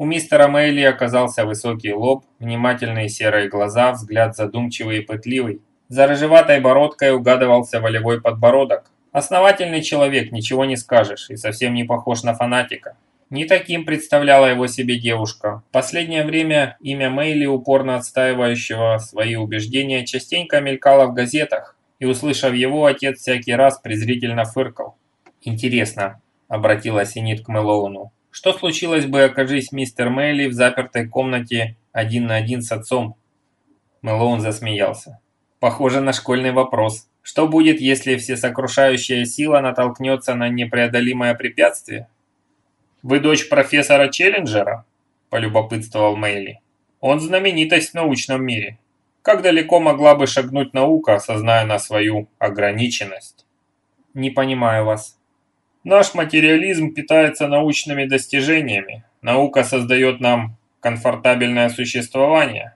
У мистера Мэйли оказался высокий лоб, внимательные серые глаза, взгляд задумчивый и пытливый. За рыжеватой бородкой угадывался волевой подбородок. Основательный человек, ничего не скажешь, и совсем не похож на фанатика. Не таким представляла его себе девушка. Последнее время имя Мэйли, упорно отстаивающего свои убеждения, частенько мелькало в газетах, и, услышав его, отец всякий раз презрительно фыркал. «Интересно», — обратилась Энит к Мэлоуну, — «что случилось бы, окажись мистер Мэйли в запертой комнате один на один с отцом?» Мэлоун засмеялся. «Похоже на школьный вопрос. Что будет, если всесокрушающая сила натолкнется на непреодолимое препятствие?» «Вы дочь профессора Челленджера?» – полюбопытствовал Мэйли. «Он знаменитость в научном мире. Как далеко могла бы шагнуть наука, осозная на свою ограниченность?» «Не понимаю вас». «Наш материализм питается научными достижениями. Наука создает нам комфортабельное существование.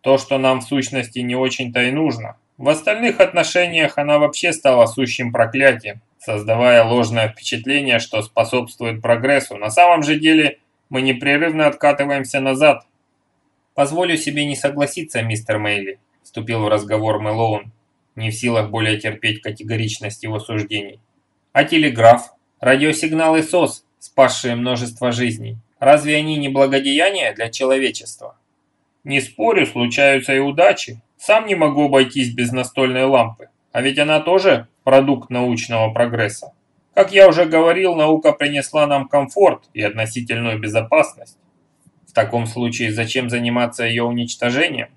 То, что нам в сущности не очень-то и нужно. В остальных отношениях она вообще стала сущим проклятием создавая ложное впечатление, что способствует прогрессу. На самом же деле мы непрерывно откатываемся назад. «Позволю себе не согласиться, мистер Мейли», – вступил в разговор Мэлоун, не в силах более терпеть категоричность его суждений. «А телеграф? Радиосигналы СОС, спасшие множество жизней. Разве они не благодеяния для человечества?» «Не спорю, случаются и удачи. Сам не могу обойтись без настольной лампы. А ведь она тоже продукт научного прогресса. Как я уже говорил, наука принесла нам комфорт и относительную безопасность. В таком случае зачем заниматься ее уничтожением?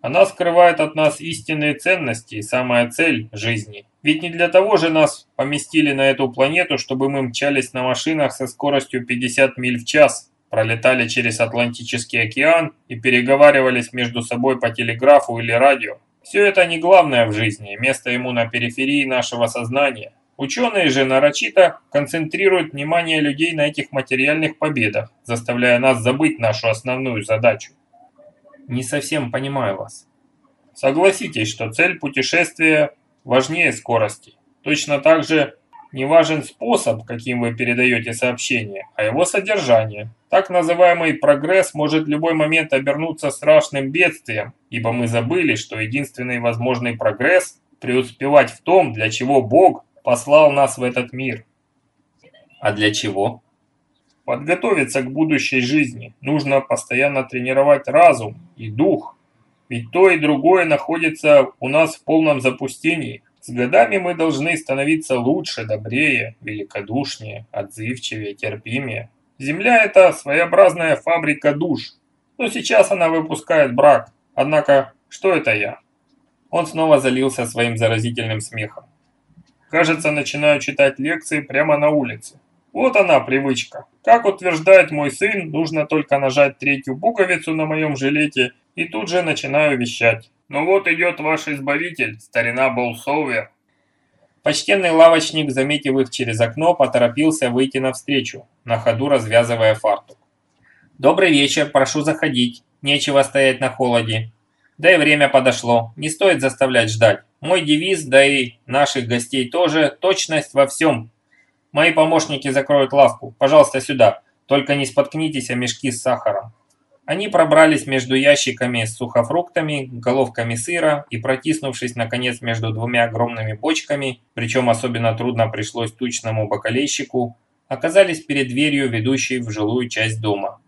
Она скрывает от нас истинные ценности и самая цель жизни. Ведь не для того же нас поместили на эту планету, чтобы мы мчались на машинах со скоростью 50 миль в час, пролетали через Атлантический океан и переговаривались между собой по телеграфу или радио. Все это не главное в жизни, место ему на периферии нашего сознания. Ученые же нарочито концентрируют внимание людей на этих материальных победах, заставляя нас забыть нашу основную задачу. Не совсем понимаю вас. Согласитесь, что цель путешествия важнее скорости. Точно так же не важен способ, каким вы передаете сообщение, а его содержание. Так называемый прогресс может в любой момент обернуться страшным бедствием, ибо мы забыли, что единственный возможный прогресс – преуспевать в том, для чего Бог послал нас в этот мир. А для чего? Подготовиться к будущей жизни. Нужно постоянно тренировать разум и дух, ведь то и другое находится у нас в полном запустении – с годами мы должны становиться лучше, добрее, великодушнее, отзывчивее, терпимее. Земля – это своеобразная фабрика душ. Но сейчас она выпускает брак. Однако, что это я? Он снова залился своим заразительным смехом. Кажется, начинаю читать лекции прямо на улице. Вот она привычка. Как утверждает мой сын, нужно только нажать третью пуговицу на моем жилете, и тут же начинаю вещать. «Ну вот идет ваш избавитель, старина Болсовер». Почтенный лавочник, заметив их через окно, поторопился выйти навстречу, на ходу развязывая фартук. «Добрый вечер, прошу заходить. Нечего стоять на холоде. Да и время подошло, не стоит заставлять ждать. Мой девиз, да и наших гостей тоже, точность во всем. Мои помощники закроют лавку. Пожалуйста, сюда. Только не споткнитесь о мешки с сахаром». Они пробрались между ящиками с сухофруктами, головками сыра и, протиснувшись наконец между двумя огромными бочками, причем особенно трудно пришлось тучному бакалейщику, оказались перед дверью, ведущей в жилую часть дома.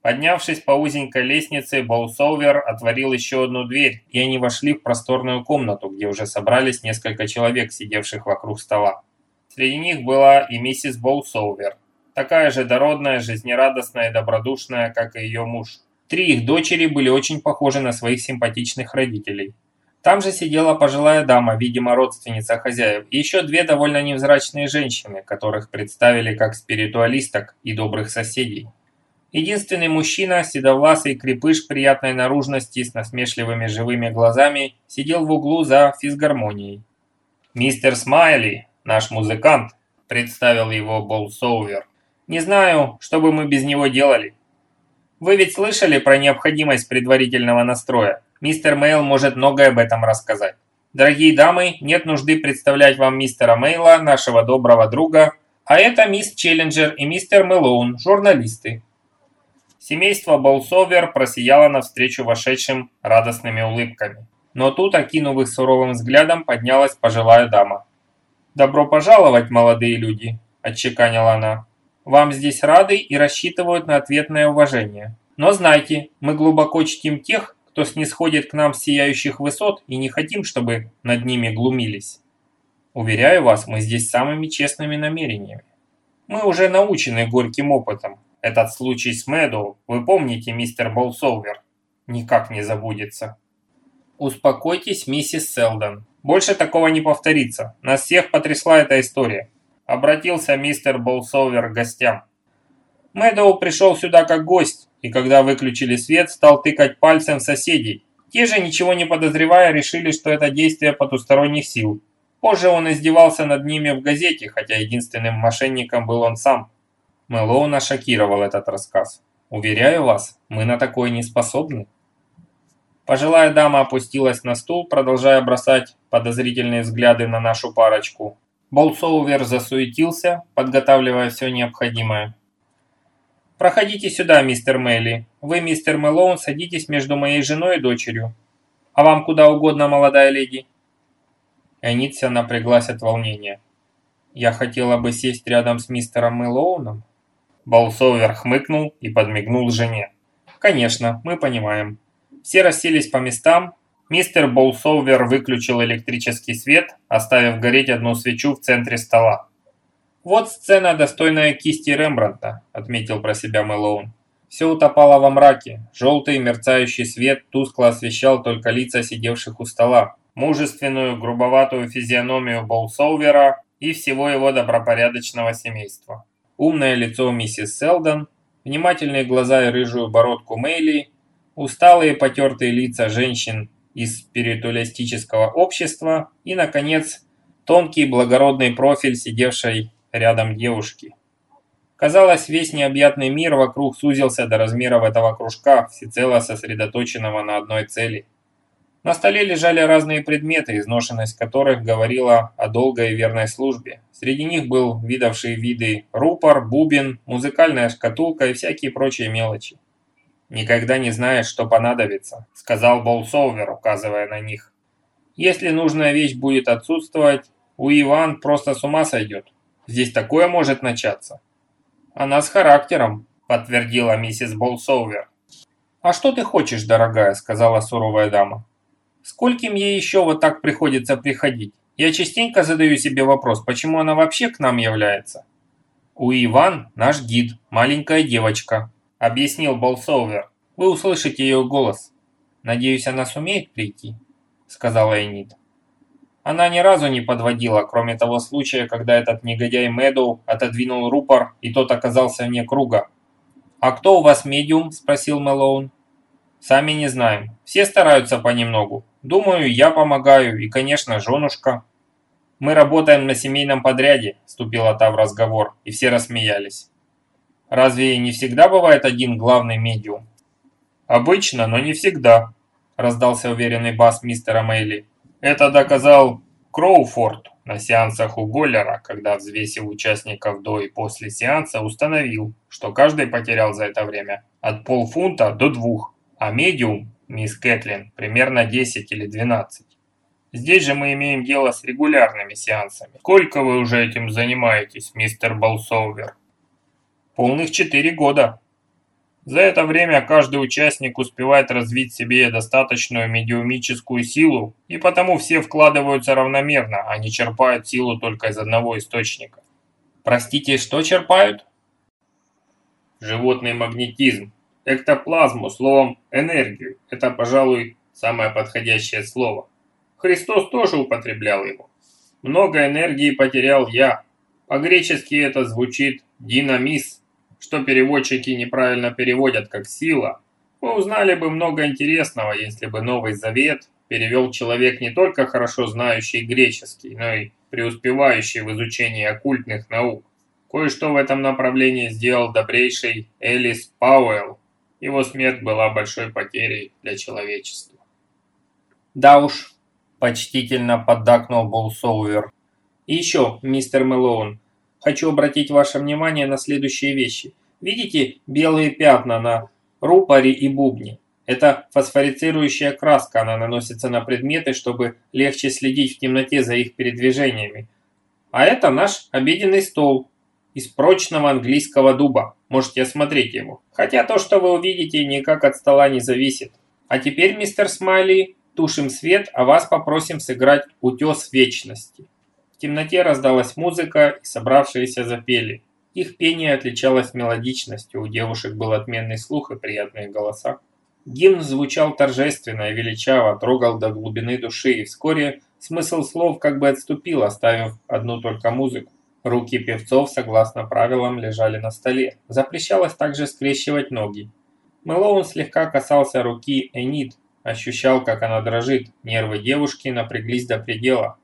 Поднявшись по узенькой лестнице, Боусолвер отворил еще одну дверь, и они вошли в просторную комнату, где уже собрались несколько человек, сидевших вокруг стола. Среди них была и миссис Боусолвер, такая же дородная, жизнерадостная и добродушная, как и ее муж. Три их дочери были очень похожи на своих симпатичных родителей. Там же сидела пожилая дама, видимо, родственница хозяев, и еще две довольно невзрачные женщины, которых представили как спиритуалисток и добрых соседей. Единственный мужчина, седовласый крепыш приятной наружности с насмешливыми живыми глазами, сидел в углу за физгармонией. «Мистер Смайли, наш музыкант», – представил его Болсоувер. Не знаю, что бы мы без него делали. Вы ведь слышали про необходимость предварительного настроя? Мистер Мейли может многое об этом рассказать. Дорогие дамы, нет нужды представлять вам мистера Мейли, нашего доброго друга, а это мисс Челленджер и мистер Мэлоун, журналисты. Семейство Болсовер просияло навстречу вошедшим радостными улыбками. Но тут, окинув их суровым взглядом, поднялась пожилая дама. «Добро пожаловать, молодые люди!» – отчеканила она. «Вам здесь рады и рассчитывают на ответное уважение. Но знайте, мы глубоко чтим тех, кто снисходит к нам с сияющих высот и не хотим, чтобы над ними глумились. Уверяю вас, мы здесь самыми честными намерениями. Мы уже научены горьким опытом. Этот случай с Мэдоу, вы помните, мистер Болсолвер, никак не забудется. Успокойтесь, миссис Селдон. Больше такого не повторится. Нас всех потрясла эта история. Обратился мистер Болсолвер к гостям. Мэдоу пришел сюда как гость, и когда выключили свет, стал тыкать пальцем соседей. Те же, ничего не подозревая, решили, что это действие потусторонних сил. Позже он издевался над ними в газете, хотя единственным мошенником был он сам. Мэлоуна шокировал этот рассказ. «Уверяю вас, мы на такое не способны». Пожилая дама опустилась на стул, продолжая бросать подозрительные взгляды на нашу парочку. Болсоувер засуетился, подготавливая все необходимое. «Проходите сюда, мистер Мелли. Вы, мистер Мэлоун, садитесь между моей женой и дочерью. А вам куда угодно, молодая леди?» Энит вся напряглась от волнения. «Я хотела бы сесть рядом с мистером Мэлоуном?» Болсовер хмыкнул и подмигнул жене. «Конечно, мы понимаем». Все расселись по местам. Мистер Болсовер выключил электрический свет, оставив гореть одну свечу в центре стола. «Вот сцена, достойная кисти Рембрандта», – отметил про себя Мэлоун. Все утопало во мраке. Желтый мерцающий свет тускло освещал только лица сидевших у стола. Мужественную, грубоватую физиономию Болсоувера и всего его добропорядочного семейства. Умное лицо миссис Селдон, внимательные глаза и рыжую бородку Мэйли, усталые потертые лица женщин из спиритуалистического общества и, наконец, тонкий благородный профиль сидевшей рядом девушки. Казалось, весь необъятный мир вокруг сузился до размеров этого кружка, всецело сосредоточенного на одной цели. На столе лежали разные предметы, изношенность которых говорила о долгой и верной службе. Среди них был видавший виды рупор, бубен, музыкальная шкатулка и всякие прочие мелочи. «Никогда не знаешь, что понадобится», — сказал Болсовер, указывая на них. «Если нужная вещь будет отсутствовать, у Иван просто с ума сойдет. Здесь такое может начаться». «Она с характером», — подтвердила миссис Болсовер. «А что ты хочешь, дорогая?» — сказала суровая дама. «Скольким ей еще вот так приходится приходить? Я частенько задаю себе вопрос, почему она вообще к нам является?» «У Иван наш гид, маленькая девочка», — объяснил Болсовер. «Вы услышите ее голос. Надеюсь, она сумеет прийти», — сказала Энит. Она ни разу не подводила, кроме того случая, когда этот негодяй Мэдоу отодвинул рупор, и тот оказался вне круга. «А кто у вас медиум?» – спросил Мэлоун. «Сами не знаем. Все стараются понемногу. Думаю, я помогаю, и, конечно, женушка». «Мы работаем на семейном подряде», – вступила та в разговор, и все рассмеялись. «Разве не всегда бывает один главный медиум?» «Обычно, но не всегда», – раздался уверенный бас мистера Мэйли. Это доказал Кроуфорд на сеансах у Голлера, когда, взвесив участников до и после сеанса, установил, что каждый потерял за это время от полфунта до двух, а медиум, мисс Кэтлин, примерно 10 или 12. Здесь же мы имеем дело с регулярными сеансами. Сколько вы уже этим занимаетесь, мистер Болсовер? Полных четыре года, за это время каждый участник успевает развить себе достаточную медиумическую силу, и потому все вкладываются равномерно, а не черпают силу только из одного источника. Простите, что черпают? Животный магнетизм, эктоплазму, словом, энергию. Это, пожалуй, самое подходящее слово. Христос тоже употреблял его. Много энергии потерял я. По-гречески это звучит «динамис», что переводчики неправильно переводят как «сила», мы узнали бы много интересного, если бы Новый Завет перевел человек не только хорошо знающий греческий, но и преуспевающий в изучении оккультных наук. Кое-что в этом направлении сделал добрейший Элис Пауэлл. Его смерть была большой потерей для человечества. «Да уж», – почтительно поддакнул Болсоувер. «И еще, мистер Мэлоун, Хочу обратить ваше внимание на следующие вещи. Видите белые пятна на рупоре и бубне. Это фосфоресцирующая краска, она наносится на предметы, чтобы легче следить в темноте за их передвижениями. А это наш обеденный стол из прочного английского дуба. Можете осмотреть его. Хотя то, что вы увидите, никак от стола не зависит. А теперь, мистер Смайли, тушим свет, а вас попросим сыграть «Утес вечности». В темноте раздалась музыка, и собравшиеся запели. Их пение отличалось мелодичностью, у девушек был отменный слух и приятные голоса. Гимн звучал торжественно и величаво, трогал до глубины души, и вскоре смысл слов как бы отступил, оставив одну только музыку. Руки певцов, согласно правилам, лежали на столе. Запрещалось также скрещивать ноги. Мэлоун слегка касался руки Энид, ощущал, как она дрожит. Нервы девушки напряглись до предела.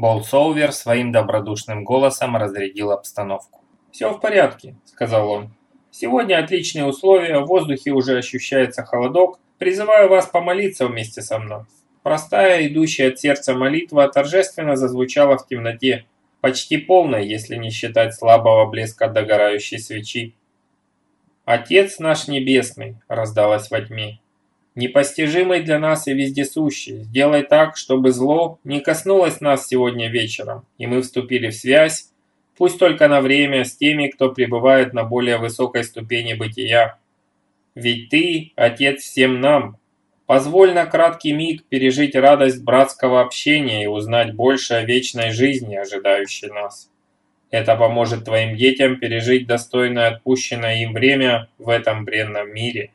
Болсоувер своим добродушным голосом разрядил обстановку. «Все в порядке», — сказал он. Сегодня отличные условия, в воздухе уже ощущается холодок. Призываю вас помолиться вместе со мной. Простая, идущая от сердца молитва торжественно зазвучала в темноте, почти полной, если не считать слабого блеска догорающей свечи. «Отец наш Небесный», — раздалось во тьме, — «непостижимый для нас и вездесущий, сделай так, чтобы зло не коснулось нас сегодня вечером, и мы вступили в связь пусть только на время, с теми, кто пребывает на более высокой ступени бытия. Ведь ты, Отец всем нам, позволь на краткий миг пережить радость братского общения и узнать больше о вечной жизни, ожидающей нас. Это поможет твоим детям пережить достойное отпущенное им время в этом бренном мире.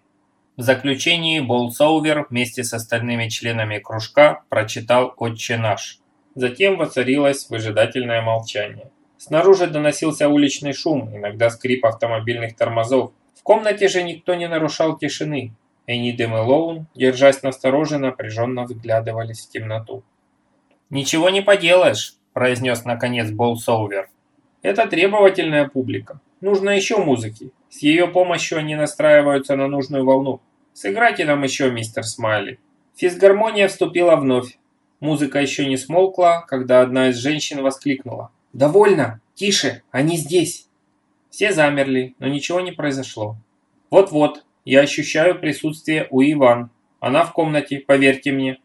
В заключение Болсоувер вместе с остальными членами кружка прочитал «Отче наш». Затем воцарилось выжидательное молчание. Снаружи доносился уличный шум, иногда скрип автомобильных тормозов. В комнате же никто не нарушал тишины. Энид и Мэлоун, держась настороже, напряженно вглядывались в темноту. «Ничего не поделаешь», – произнес наконец Болсоувер. «Это требовательная публика. Нужно еще музыки. С ее помощью они настраиваются на нужную волну. Сыграйте нам еще, мистер Смайли». Физгармония вступила вновь. Музыка еще не смолкла, когда одна из женщин воскликнула. «Довольно! Тише! Они здесь!» Все замерли, но ничего не произошло. «Вот-вот, я ощущаю присутствие у Иван. Она в комнате, поверьте мне».